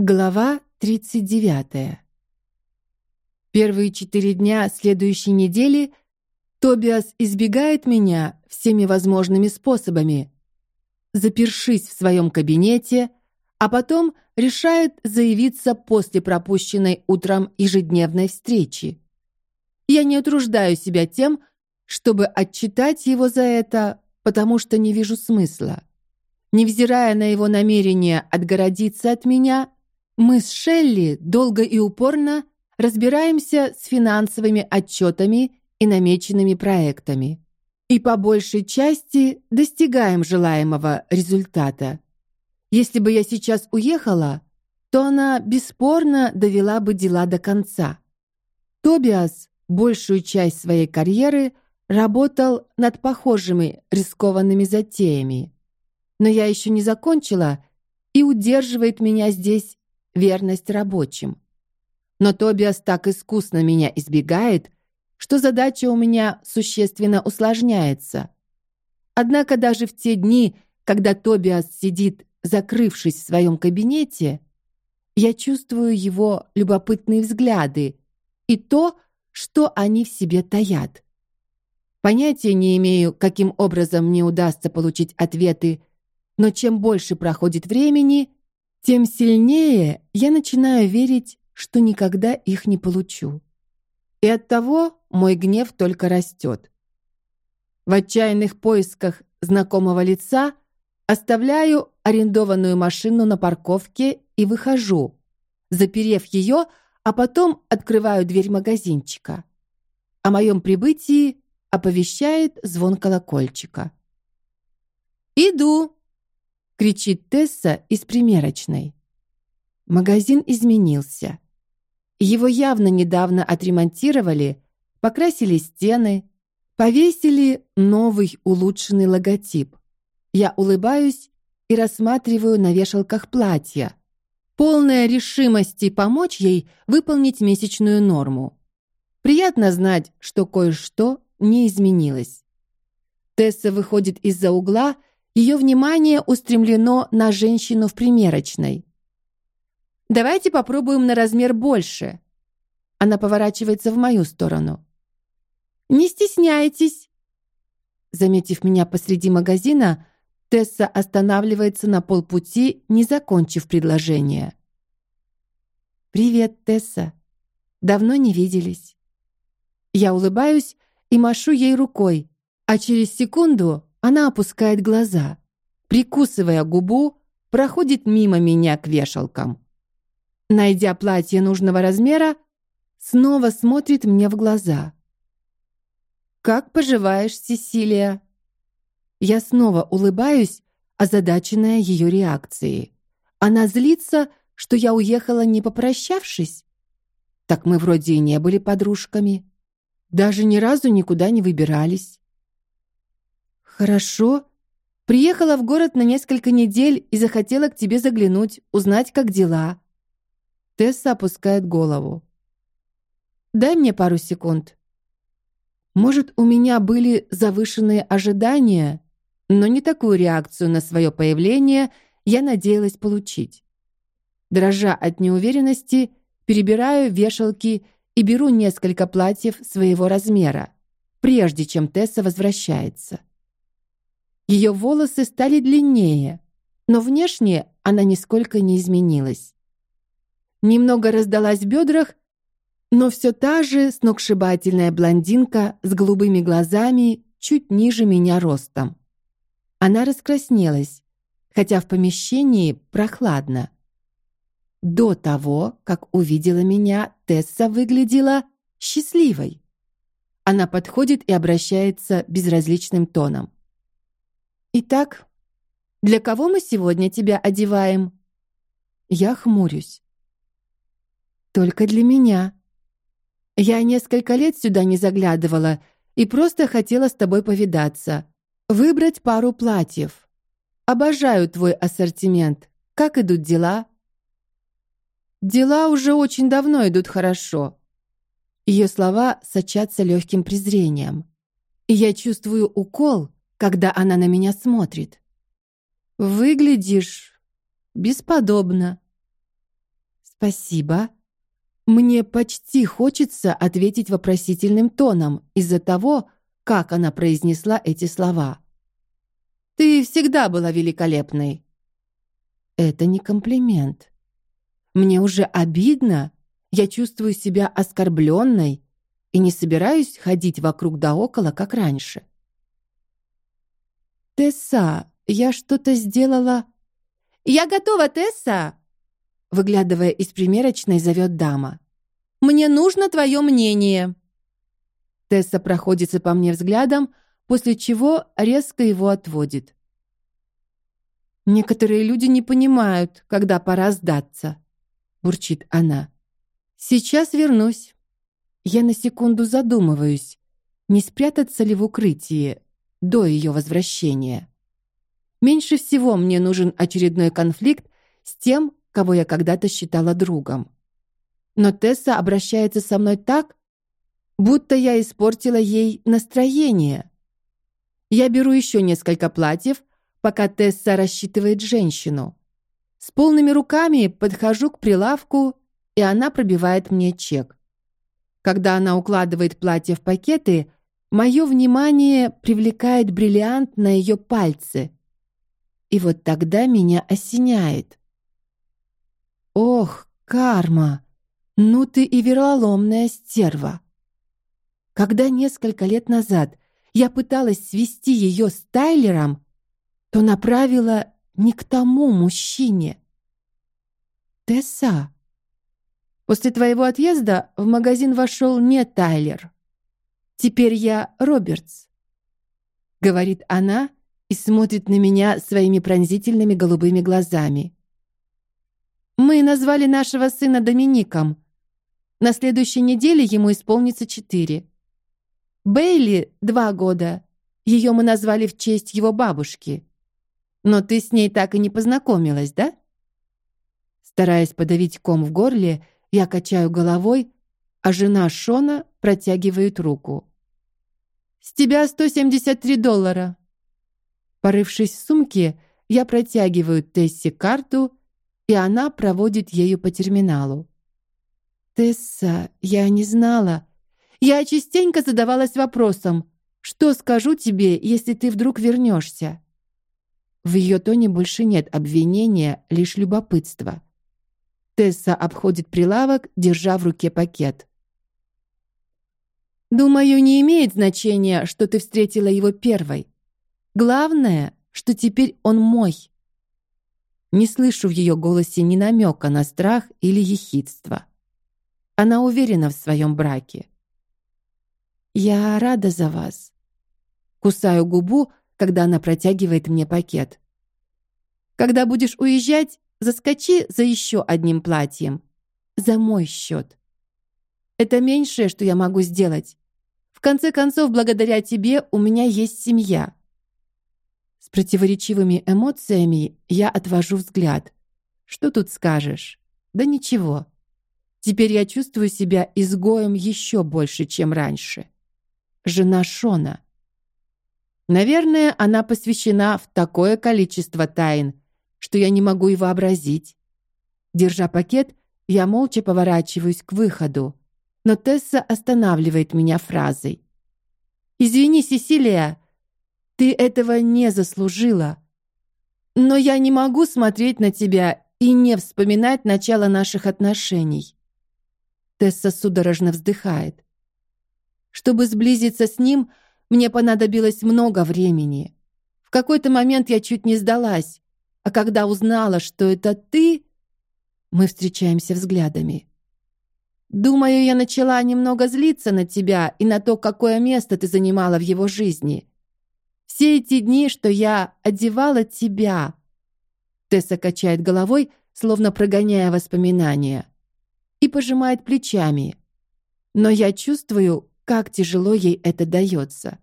Глава 39. Первые четыре дня следующей недели Тобиас избегает меня всеми возможными способами, запершись в своем кабинете, а потом решает заявиться после пропущенной утром ежедневной встречи. Я не утруждаю себя тем, чтобы отчитать его за это, потому что не вижу смысла. Невзирая на его намерение отгородиться от меня, мы с Шелли долго и упорно разбираемся с финансовыми отчетами и намеченными проектами. И по большей части достигаем желаемого результата. Если бы я сейчас уехала, то она бесспорно довела бы дела до конца. Тобиас большую часть своей карьеры работал над похожими рискованными затеями. Но я еще не закончила, и удерживает меня здесь верность рабочим. Но Тобиас так искусно меня избегает, что задача у меня существенно усложняется. Однако даже в те дни, когда Тобиас сидит, закрывшись в своем кабинете, я чувствую его любопытные взгляды и то, что они в себе таят. Понятия не имею, каким образом мне удастся получить ответы, но чем больше проходит времени, тем сильнее я начинаю верить, что никогда их не получу. И от того мой гнев только растет. В отчаянных поисках знакомого лица оставляю арендованную машину на парковке и выхожу, заперев ее, а потом открываю дверь магазинчика. О моем прибытии оповещает звон колокольчика. Иду, кричит Тесса из примерочной. Магазин изменился. Его явно недавно отремонтировали, покрасили стены, повесили новый улучшенный логотип. Я улыбаюсь и рассматриваю на вешалках платья, полная решимости помочь ей выполнить месячную норму. Приятно знать, что кое-что не изменилось. Тесса выходит из-за угла ее внимание устремлено на женщину в примерочной. Давайте попробуем на размер больше. Она поворачивается в мою сторону. Не стесняйтесь. Заметив меня посреди магазина, Тесса останавливается на полпути, не закончив предложение. Привет, Тесса. Давно не виделись. Я улыбаюсь и машу ей рукой, а через секунду она опускает глаза, прикусывая губу, проходит мимо меня к вешалкам. Найдя платье нужного размера, снова смотрит мне в глаза. Как поживаешь, Сесилия? Я снова улыбаюсь, озадаченная ее реакцией. Она злится, что я уехала не попрощавшись. Так мы вроде и не были подружками, даже ни разу никуда не выбирались. Хорошо. Приехала в город на несколько недель и захотела к тебе заглянуть, узнать, как дела. Тесса опускает голову. Дай мне пару секунд. Может, у меня были завышенные ожидания, но не такую реакцию на свое появление я надеялась получить. Дрожа от неуверенности, перебираю вешалки и беру несколько платьев своего размера, прежде чем Тесса возвращается. Ее волосы стали длиннее, но внешне она нисколько не изменилась. Немного раздалась в бедрах, но все та же сногсшибательная блондинка с голубыми глазами, чуть ниже меня ростом. Она раскраснелась, хотя в помещении прохладно. До того, как увидела меня, Тесса выглядела счастливой. Она подходит и обращается безразличным тоном. Итак, для кого мы сегодня тебя одеваем? Я хмурюсь. Только для меня. Я несколько лет сюда не заглядывала и просто хотела с тобой повидаться, выбрать пару платьев. Обожаю твой ассортимент. Как идут дела? Дела уже очень давно идут хорошо. Ее слова сочатся легким презрением, и я чувствую укол, когда она на меня смотрит. Выглядишь бесподобно. Спасибо. Мне почти хочется ответить вопросительным тоном из-за того, как она произнесла эти слова. Ты всегда была великолепной. Это не комплимент. Мне уже обидно. Я чувствую себя оскорбленной и не собираюсь ходить вокруг да около, как раньше. Тесса, я что-то сделала. Я готова, Тесса. Выглядывая из примерочной, зовет дама. Мне нужно твое мнение. Тесса проходится по мне взглядом, после чего резко его отводит. Некоторые люди не понимают, когда пора сдаться, бурчит она. Сейчас вернусь. Я на секунду задумываюсь, не спрятаться ли в укрытии до ее возвращения. Меньше всего мне нужен очередной конфликт с тем, кого я когда-то считала другом. Но Тесса обращается со мной так, будто я испортила ей настроение. Я беру еще несколько платьев, пока Тесса рассчитывает женщину. С полными руками подхожу к прилавку, и она пробивает мне чек. Когда она укладывает платье в пакеты, мое внимание привлекает бриллиант на ее пальце. И вот тогда меня осеняет. Ох, карма! Ну ты и вероломная стерва. Когда несколько лет назад я пыталась свести ее с Тайлером, то направила не к тому мужчине. Тесса, после твоего отъезда в магазин вошел не Тайлер. Теперь я Робертс, говорит она и смотрит на меня своими пронзительными голубыми глазами. Мы назвали нашего сына Домиником, на следующей неделе ему исполнится четыре. Бейли два года. Ее мы назвали в честь его бабушки. Но ты с ней так и не познакомилась, да? Стараясь подавить ком в горле, я качаю головой, а жена Шона протягивает руку. С тебя 173 доллара. Порывшись в сумке, я протягиваю Тесси карту, и она проводит ею по терминалу. Тесса, я не знала. Я частенько задавалась вопросом, что скажу тебе, если ты вдруг вернешься. В ее тоне больше нет обвинения, лишь любопытство. Тесса обходит прилавок, держа в руке пакет. Думаю, не имеет значения, что ты встретила его первой. Главное, что теперь он мой. Не слышу в ее голосе ни намека на страх или ехидство. Она уверена в своем браке. Я рада за вас. Кусаю губу, когда она протягивает мне пакет. Когда будешь уезжать, заскочи за еще одним платьем, за мой счет. Это меньшее, что я могу сделать. Конце концов, благодаря тебе у меня есть семья. С противоречивыми эмоциями я отвожу взгляд. Что тут скажешь? Да ничего. Теперь я чувствую себя изгоем еще больше, чем раньше. Жена Шона. Наверное, она посвящена в такое количество тайн, что я не могу и вообразить. Держа пакет, я молча поворачиваюсь к выходу, но Тесса останавливает меня фразой: "Извини, Сесилия, ты этого не заслужила. Но я не могу смотреть на тебя и не вспоминать начало наших отношений. Тесса судорожно вздыхает. Чтобы сблизиться с ним, мне понадобилось много времени. В какой-то момент я чуть не сдалась, а когда узнала, что это ты, мы встречаемся взглядами. Думаю, я начала немного злиться на тебя и на то, какое место ты занимала в его жизни. Все эти дни, что я одевала тебя. Тесса качает головой, словно прогоняя воспоминания и пожимает плечами. Но я чувствую, как тяжело ей это дается.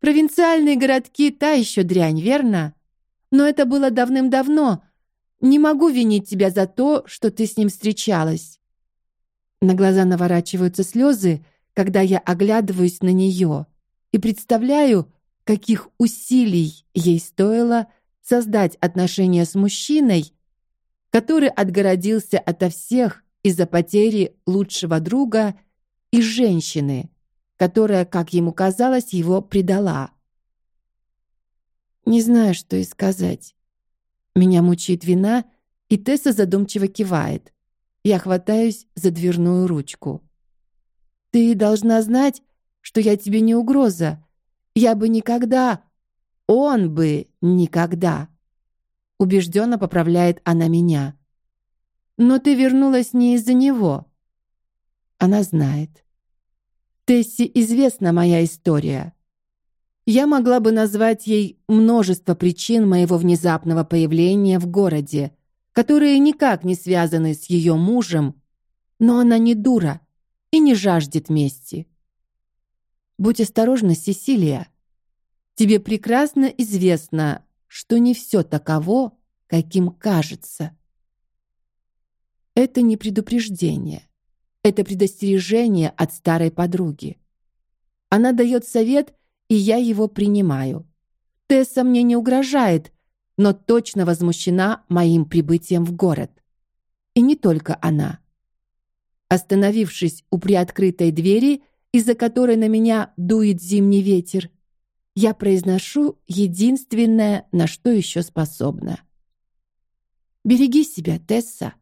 Провинциальные городки та еще дрянь, верно? Но это было давным-давно. Не могу винить тебя за то, что ты с ним встречалась. На глаза наворачиваются слезы, когда я оглядываюсь на нее и представляю, каких усилий ей стоило создать отношения с мужчиной, который отгородился ото всех из-за потери лучшего друга и женщины, которая, как ему казалось, его предала. Не знаю, что и сказать. Меня мучает вина, и Тесса задумчиво кивает. Я хватаюсь за дверную ручку. Ты должна знать, что я тебе не угроза. Я бы никогда, он бы никогда. Убежденно поправляет она меня. Но ты вернулась не из-за него. Она знает. Тесси известна моя история. Я могла бы назвать ей множество причин моего внезапного появления в городе, которые никак не связаны с ее мужем, но она не дура и не жаждет мести. Будь осторожна, Сесилия. Тебе прекрасно известно, что не все таково, каким кажется. Это не предупреждение. Это предостережение от старой подруги. Она дает совет, и я его принимаю. Тесса мне не угрожает, но точно возмущена моим прибытием в город. И не только она. Остановившись у приоткрытой двери, из-за которой на меня дует зимний ветер, я произношу единственное, на что еще способна. Береги себя, Тесса.